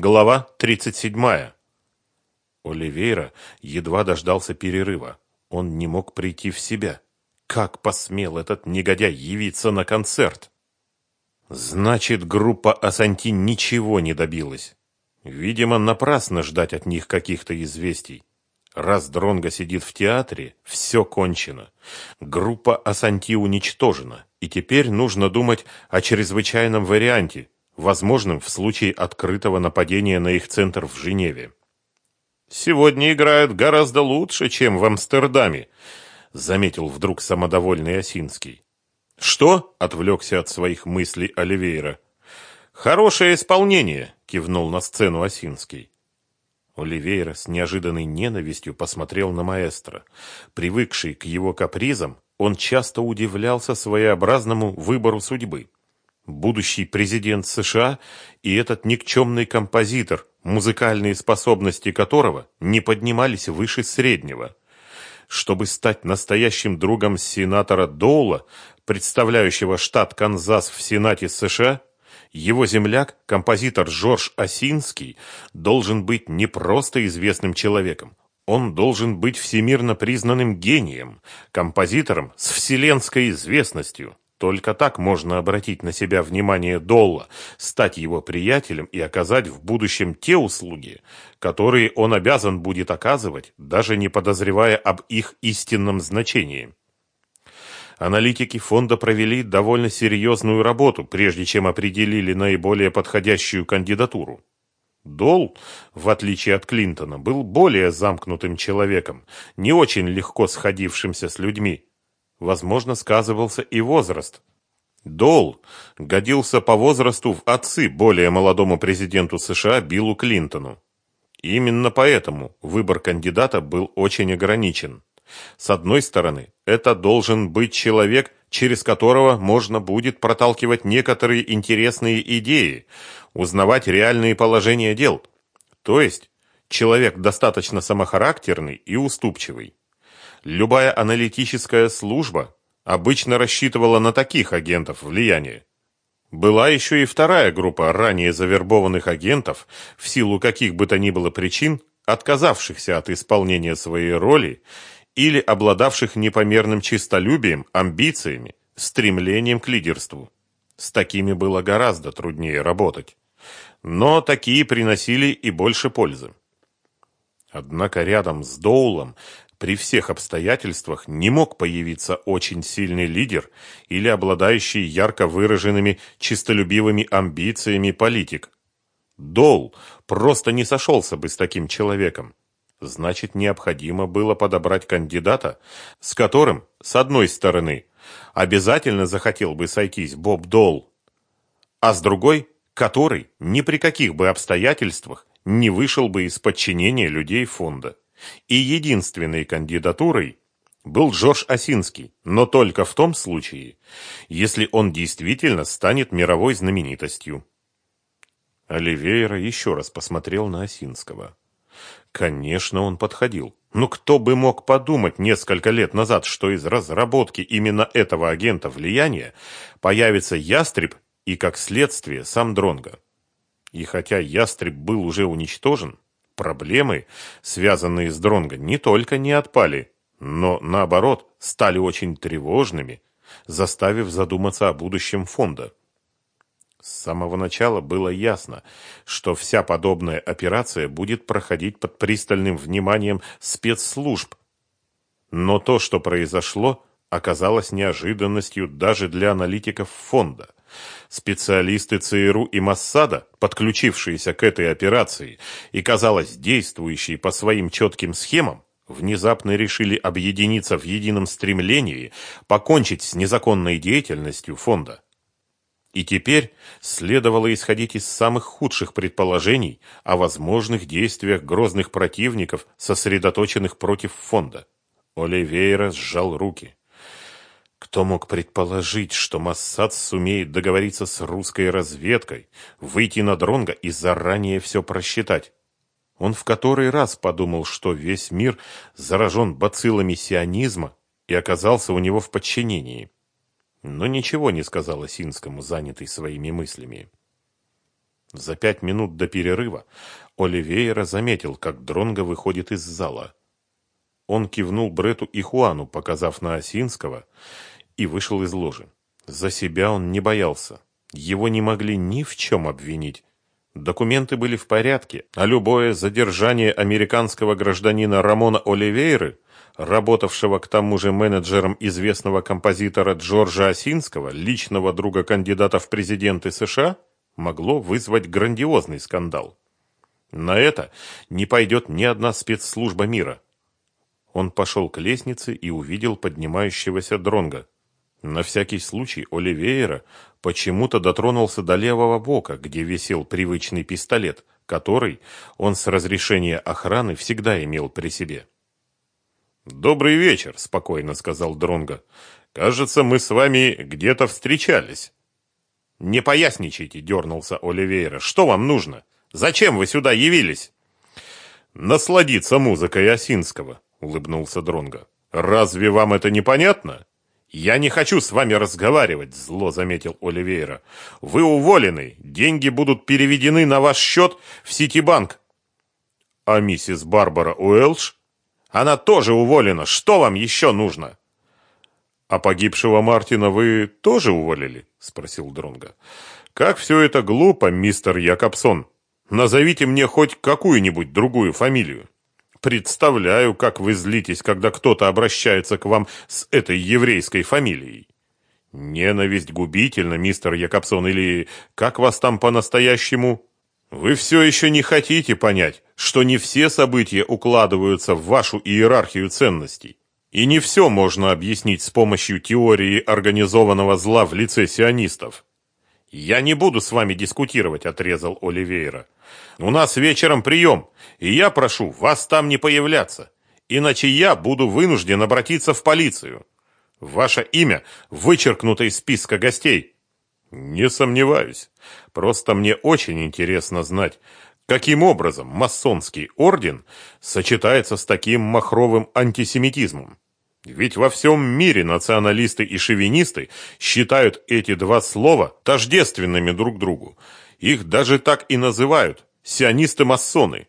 Глава 37. Оливейра едва дождался перерыва. Он не мог прийти в себя. Как посмел этот негодяй явиться на концерт? Значит, группа Асанти ничего не добилась. Видимо, напрасно ждать от них каких-то известий. Раз Дронго сидит в театре, все кончено. Группа Асанти уничтожена, и теперь нужно думать о чрезвычайном варианте, возможным в случае открытого нападения на их центр в Женеве. «Сегодня играют гораздо лучше, чем в Амстердаме», — заметил вдруг самодовольный Осинский. «Что?» — отвлекся от своих мыслей Оливейра. «Хорошее исполнение», — кивнул на сцену Осинский. Оливейра с неожиданной ненавистью посмотрел на маэстро. Привыкший к его капризам, он часто удивлялся своеобразному выбору судьбы будущий президент США и этот никчемный композитор, музыкальные способности которого не поднимались выше среднего. Чтобы стать настоящим другом сенатора Доула, представляющего штат Канзас в Сенате США, его земляк, композитор Жорж Осинский, должен быть не просто известным человеком. Он должен быть всемирно признанным гением, композитором с вселенской известностью. Только так можно обратить на себя внимание Долла, стать его приятелем и оказать в будущем те услуги, которые он обязан будет оказывать, даже не подозревая об их истинном значении. Аналитики фонда провели довольно серьезную работу, прежде чем определили наиболее подходящую кандидатуру. Дол, в отличие от Клинтона, был более замкнутым человеком, не очень легко сходившимся с людьми возможно, сказывался и возраст. Дол годился по возрасту в отцы более молодому президенту США Биллу Клинтону. Именно поэтому выбор кандидата был очень ограничен. С одной стороны, это должен быть человек, через которого можно будет проталкивать некоторые интересные идеи, узнавать реальные положения дел. То есть, человек достаточно самохарактерный и уступчивый. Любая аналитическая служба обычно рассчитывала на таких агентов влияния. Была еще и вторая группа ранее завербованных агентов, в силу каких бы то ни было причин, отказавшихся от исполнения своей роли или обладавших непомерным честолюбием, амбициями, стремлением к лидерству. С такими было гораздо труднее работать. Но такие приносили и больше пользы. Однако рядом с Доулом при всех обстоятельствах не мог появиться очень сильный лидер или обладающий ярко выраженными чистолюбивыми амбициями политик. Дол просто не сошелся бы с таким человеком. Значит, необходимо было подобрать кандидата, с которым, с одной стороны, обязательно захотел бы сойтись Боб Дол, а с другой, который ни при каких бы обстоятельствах не вышел бы из подчинения людей фонда. И единственной кандидатурой был Жорж Осинский, но только в том случае, если он действительно станет мировой знаменитостью. Оливейра еще раз посмотрел на Осинского. Конечно, он подходил. Но кто бы мог подумать несколько лет назад, что из разработки именно этого агента влияния появится ястреб и, как следствие, сам Дронга. И хотя ястреб был уже уничтожен, Проблемы, связанные с Дронго, не только не отпали, но, наоборот, стали очень тревожными, заставив задуматься о будущем фонда. С самого начала было ясно, что вся подобная операция будет проходить под пристальным вниманием спецслужб. Но то, что произошло, оказалось неожиданностью даже для аналитиков фонда. Специалисты ЦРУ и Моссада, подключившиеся к этой операции и, казалось, действующие по своим четким схемам, внезапно решили объединиться в едином стремлении покончить с незаконной деятельностью фонда. И теперь следовало исходить из самых худших предположений о возможных действиях грозных противников, сосредоточенных против фонда. Оливейра сжал руки. Кто мог предположить, что Моссад сумеет договориться с русской разведкой, выйти на Дронга и заранее все просчитать? Он в который раз подумал, что весь мир заражен бациллами сионизма и оказался у него в подчинении. Но ничего не сказал Осинскому, занятый своими мыслями. За пять минут до перерыва Оливейра заметил, как Дронго выходит из зала. Он кивнул Брету и Хуану, показав на Осинского, и вышел из ложи. За себя он не боялся. Его не могли ни в чем обвинить. Документы были в порядке, а любое задержание американского гражданина Рамона Оливейры, работавшего к тому же менеджером известного композитора Джорджа Осинского, личного друга кандидата в президенты США, могло вызвать грандиозный скандал. На это не пойдет ни одна спецслужба мира. Он пошел к лестнице и увидел поднимающегося дронга. На всякий случай Оливейра почему-то дотронулся до левого бока, где висел привычный пистолет, который он с разрешения охраны всегда имел при себе. «Добрый вечер», — спокойно сказал Дронга. «Кажется, мы с вами где-то встречались». «Не поясничайте», — дернулся Оливейра. «Что вам нужно? Зачем вы сюда явились?» «Насладиться музыкой Осинского», — улыбнулся Дронга. «Разве вам это непонятно?» «Я не хочу с вами разговаривать», — зло заметил Оливейра. «Вы уволены. Деньги будут переведены на ваш счет в Ситибанк». «А миссис Барбара Уэлш?» «Она тоже уволена. Что вам еще нужно?» «А погибшего Мартина вы тоже уволили?» — спросил Дронга. «Как все это глупо, мистер Якобсон. Назовите мне хоть какую-нибудь другую фамилию». Представляю, как вы злитесь, когда кто-то обращается к вам с этой еврейской фамилией. Ненависть губительна, мистер Якобсон, или как вас там по-настоящему? Вы все еще не хотите понять, что не все события укладываются в вашу иерархию ценностей. И не все можно объяснить с помощью теории организованного зла в лице сионистов. «Я не буду с вами дискутировать», — отрезал Оливейра. «У нас вечером прием, и я прошу вас там не появляться, иначе я буду вынужден обратиться в полицию. Ваше имя вычеркнуто из списка гостей». «Не сомневаюсь. Просто мне очень интересно знать, каким образом масонский орден сочетается с таким махровым антисемитизмом». Ведь во всем мире националисты и шовинисты считают эти два слова тождественными друг другу. Их даже так и называют – сионисты-масоны.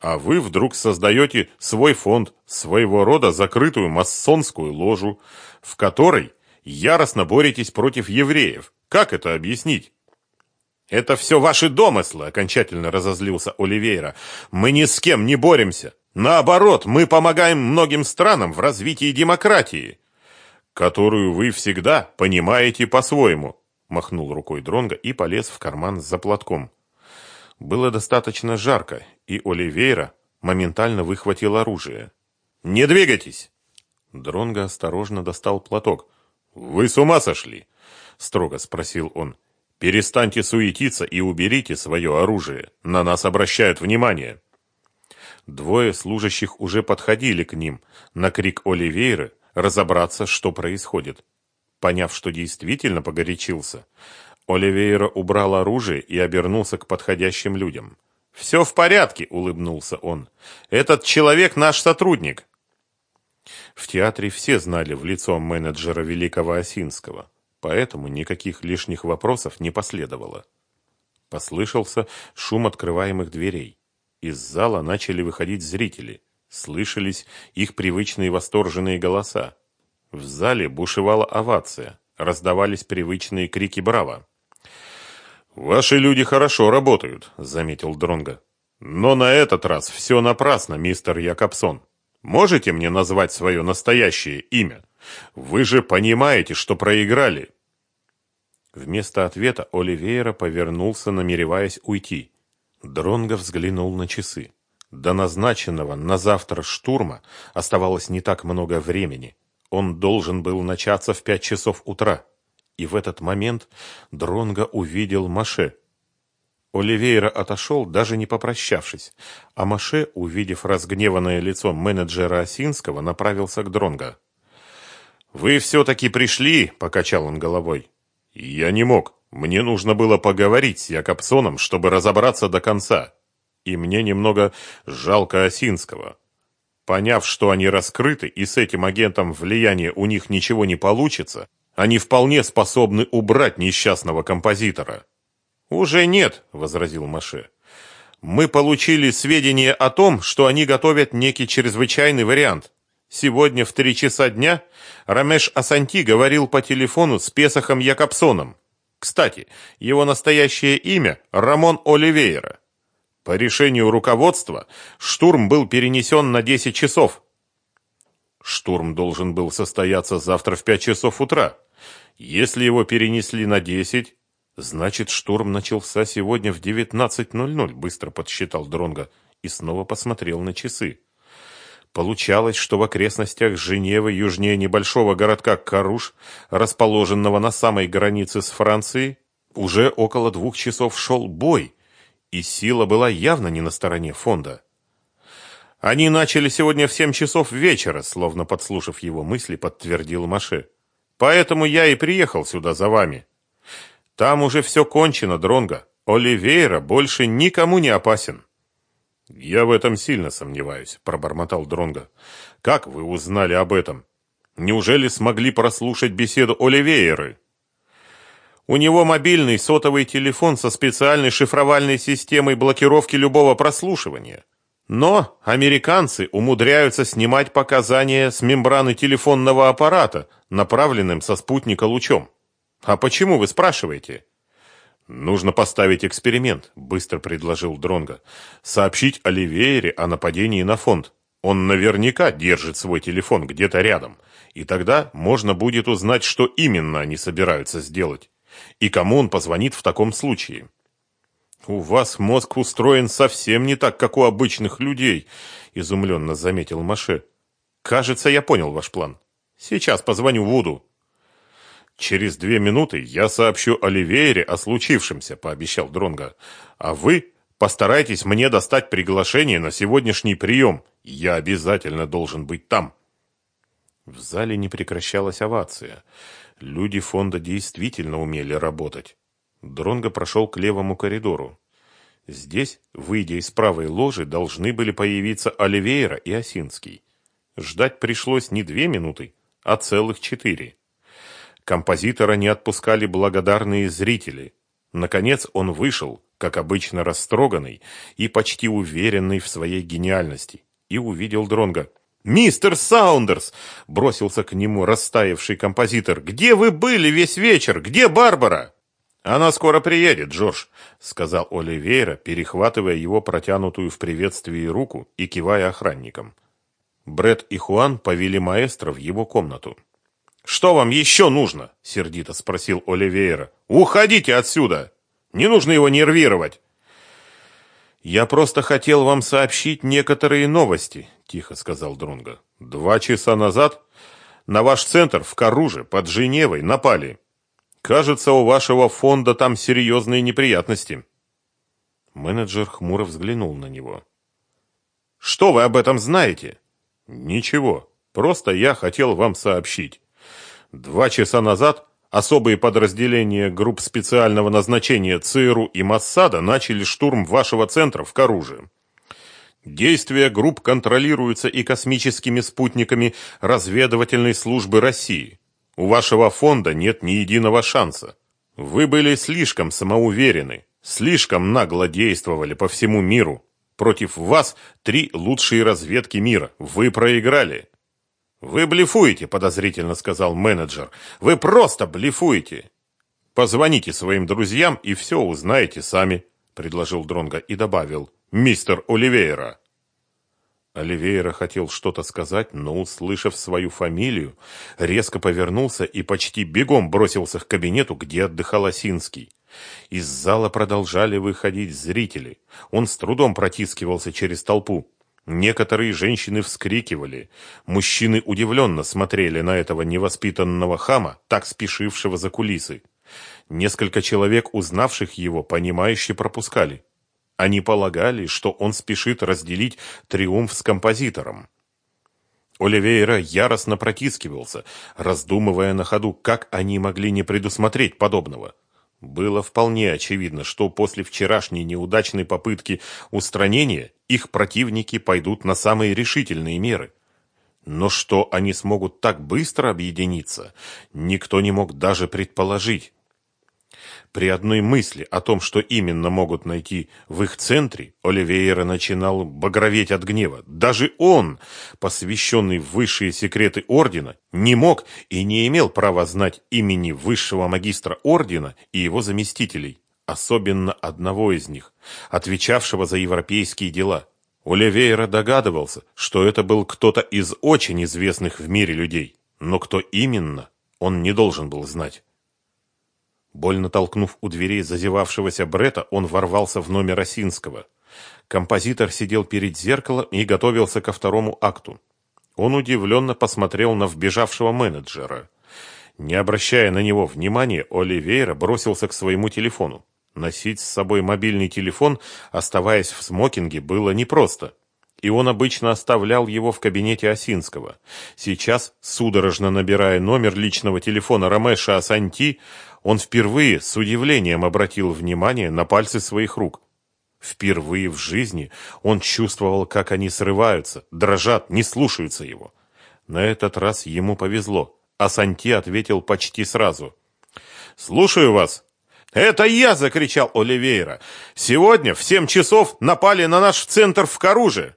А вы вдруг создаете свой фонд, своего рода закрытую масонскую ложу, в которой яростно боретесь против евреев. Как это объяснить? «Это все ваши домыслы», — окончательно разозлился Оливейра. «Мы ни с кем не боремся. Наоборот, мы помогаем многим странам в развитии демократии, которую вы всегда понимаете по-своему, махнул рукой Дронга и полез в карман за платком. Было достаточно жарко, и Оливейра моментально выхватил оружие. Не двигайтесь. Дронга осторожно достал платок. Вы с ума сошли? строго спросил он. Перестаньте суетиться и уберите свое оружие. На нас обращают внимание. Двое служащих уже подходили к ним, на крик Оливейры разобраться, что происходит. Поняв, что действительно погорячился, Оливейра убрал оружие и обернулся к подходящим людям. «Все в порядке», — улыбнулся он. «Этот человек наш сотрудник». В театре все знали в лицо менеджера Великого Осинского, поэтому никаких лишних вопросов не последовало. Послышался шум открываемых дверей. Из зала начали выходить зрители. Слышались их привычные восторженные голоса. В зале бушевала овация. Раздавались привычные крики «Браво!». «Ваши люди хорошо работают», — заметил Дронга. «Но на этот раз все напрасно, мистер Якобсон. Можете мне назвать свое настоящее имя? Вы же понимаете, что проиграли». Вместо ответа Оливейра повернулся, намереваясь уйти. Дронго взглянул на часы. До назначенного на завтра штурма оставалось не так много времени. Он должен был начаться в пять часов утра. И в этот момент Дронго увидел Маше. Оливейра отошел, даже не попрощавшись, а Маше, увидев разгневанное лицо менеджера Осинского, направился к Дронго. «Вы все-таки пришли?» – покачал он головой. «Я не мог. Мне нужно было поговорить с Якобсоном, чтобы разобраться до конца. И мне немного жалко Осинского. Поняв, что они раскрыты и с этим агентом влияния у них ничего не получится, они вполне способны убрать несчастного композитора. Уже нет, возразил Маше. Мы получили сведения о том, что они готовят некий чрезвычайный вариант. Сегодня в три часа дня Рамеш Асанти говорил по телефону с Песохом Якобсоном. Кстати, его настоящее имя Рамон Оливейра. По решению руководства штурм был перенесен на 10 часов. Штурм должен был состояться завтра в 5 часов утра. Если его перенесли на 10, значит, штурм начался сегодня в 19:00, быстро подсчитал Дронга и снова посмотрел на часы. Получалось, что в окрестностях Женевы, южнее небольшого городка Каруш, расположенного на самой границе с Францией, уже около двух часов шел бой, и сила была явно не на стороне фонда. Они начали сегодня в семь часов вечера, словно подслушав его мысли, подтвердил Маше. Поэтому я и приехал сюда за вами. Там уже все кончено, Дронга. Оливейра больше никому не опасен. Я в этом сильно сомневаюсь, пробормотал Дронга. Как вы узнали об этом? Неужели смогли прослушать беседу Оливейры? У него мобильный сотовый телефон со специальной шифровальной системой блокировки любого прослушивания. Но американцы умудряются снимать показания с мембраны телефонного аппарата, направленным со спутника лучом. А почему вы спрашиваете? Нужно поставить эксперимент, быстро предложил Дронга. Сообщить Оливейре о нападении на фонд. Он наверняка держит свой телефон где-то рядом, и тогда можно будет узнать, что именно они собираются сделать и кому он позвонит в таком случае. У вас мозг устроен совсем не так, как у обычных людей, изумленно заметил Маше. Кажется, я понял ваш план. Сейчас позвоню Вуду. Через две минуты я сообщу Оливейре о случившемся, пообещал Дронга. А вы постарайтесь мне достать приглашение на сегодняшний прием. Я обязательно должен быть там. В зале не прекращалась овация. Люди фонда действительно умели работать. Дронго прошел к левому коридору. Здесь, выйдя из правой ложи, должны были появиться Оливейра и Осинский. Ждать пришлось не две минуты, а целых четыре. Композитора не отпускали благодарные зрители. Наконец он вышел, как обычно растроганный и почти уверенный в своей гениальности, и увидел Дронга. «Мистер Саундерс!» – бросился к нему растаявший композитор. «Где вы были весь вечер? Где Барбара?» «Она скоро приедет, Джордж», – сказал Оливейра, перехватывая его протянутую в приветствии руку и кивая охранникам. Бред и Хуан повели маэстро в его комнату. «Что вам еще нужно?» – сердито спросил Оливейра. «Уходите отсюда! Не нужно его нервировать!» «Я просто хотел вам сообщить некоторые новости», – тихо сказал Дронго. «Два часа назад на ваш центр в Каруже под Женевой напали. Кажется, у вашего фонда там серьезные неприятности». Менеджер хмуро взглянул на него. «Что вы об этом знаете?» «Ничего. Просто я хотел вам сообщить. Два часа назад особые подразделения групп специального назначения ЦРУ и Моссада начали штурм вашего центра в Каруже. Действия групп контролируются и космическими спутниками разведывательной службы России. У вашего фонда нет ни единого шанса. Вы были слишком самоуверены, слишком нагло действовали по всему миру. Против вас три лучшие разведки мира. Вы проиграли. Вы блефуете, подозрительно сказал менеджер. Вы просто блефуете. Позвоните своим друзьям и все узнаете сами, предложил Дронга и добавил: мистер Оливейра. Оливейра хотел что-то сказать, но, услышав свою фамилию, резко повернулся и почти бегом бросился к кабинету, где отдыхал Осинский. Из зала продолжали выходить зрители. Он с трудом протискивался через толпу. Некоторые женщины вскрикивали. Мужчины удивленно смотрели на этого невоспитанного хама, так спешившего за кулисы. Несколько человек, узнавших его, понимающе пропускали. Они полагали, что он спешит разделить триумф с композитором. Оливейра яростно протискивался, раздумывая на ходу, как они могли не предусмотреть подобного. Было вполне очевидно, что после вчерашней неудачной попытки устранения их противники пойдут на самые решительные меры. Но что они смогут так быстро объединиться, никто не мог даже предположить. При одной мысли о том, что именно могут найти в их центре, Оливейра начинал багроветь от гнева. Даже он, посвященный в высшие секреты Ордена, не мог и не имел права знать имени высшего магистра Ордена и его заместителей, особенно одного из них, отвечавшего за европейские дела. Оливейра догадывался, что это был кто-то из очень известных в мире людей, но кто именно, он не должен был знать. Больно толкнув у дверей зазевавшегося Брета, он ворвался в номер Осинского. Композитор сидел перед зеркалом и готовился ко второму акту. Он удивленно посмотрел на вбежавшего менеджера. Не обращая на него внимания, Оливейра бросился к своему телефону. Носить с собой мобильный телефон, оставаясь в смокинге, было непросто. И он обычно оставлял его в кабинете Осинского. Сейчас, судорожно набирая номер личного телефона Ромеша Асанти, он впервые с удивлением обратил внимание на пальцы своих рук. Впервые в жизни он чувствовал, как они срываются, дрожат, не слушаются его. На этот раз ему повезло. А Санти ответил почти сразу. «Слушаю вас». «Это я!» — закричал Оливейра. «Сегодня в семь часов напали на наш центр в Каруже!»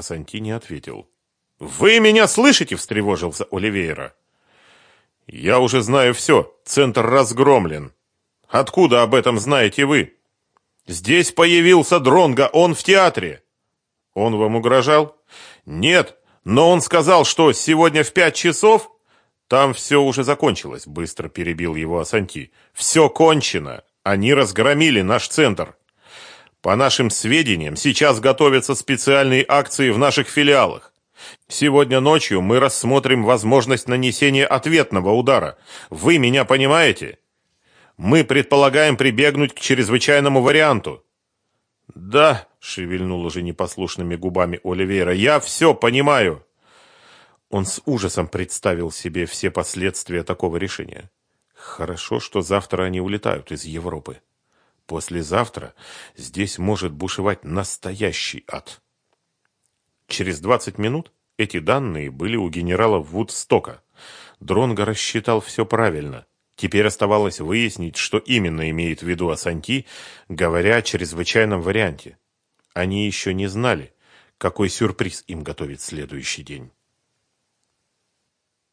А Санти не ответил. «Вы меня слышите?» — встревожился Оливейра. Я уже знаю все. Центр разгромлен. Откуда об этом знаете вы? Здесь появился Дронга, он в театре. Он вам угрожал? Нет, но он сказал, что сегодня в пять часов... Там все уже закончилось, быстро перебил его Асанти. Все кончено. Они разгромили наш центр. По нашим сведениям, сейчас готовятся специальные акции в наших филиалах. Сегодня ночью мы рассмотрим возможность нанесения ответного удара. Вы меня понимаете? Мы предполагаем прибегнуть к чрезвычайному варианту. Да, шевельнул уже непослушными губами Оливейра. Я все понимаю. Он с ужасом представил себе все последствия такого решения. Хорошо, что завтра они улетают из Европы. Послезавтра здесь может бушевать настоящий ад. Через 20 минут эти данные были у генерала Вудстока. Дронго рассчитал все правильно. Теперь оставалось выяснить, что именно имеет в виду Асанти, говоря о чрезвычайном варианте. Они еще не знали, какой сюрприз им готовит следующий день.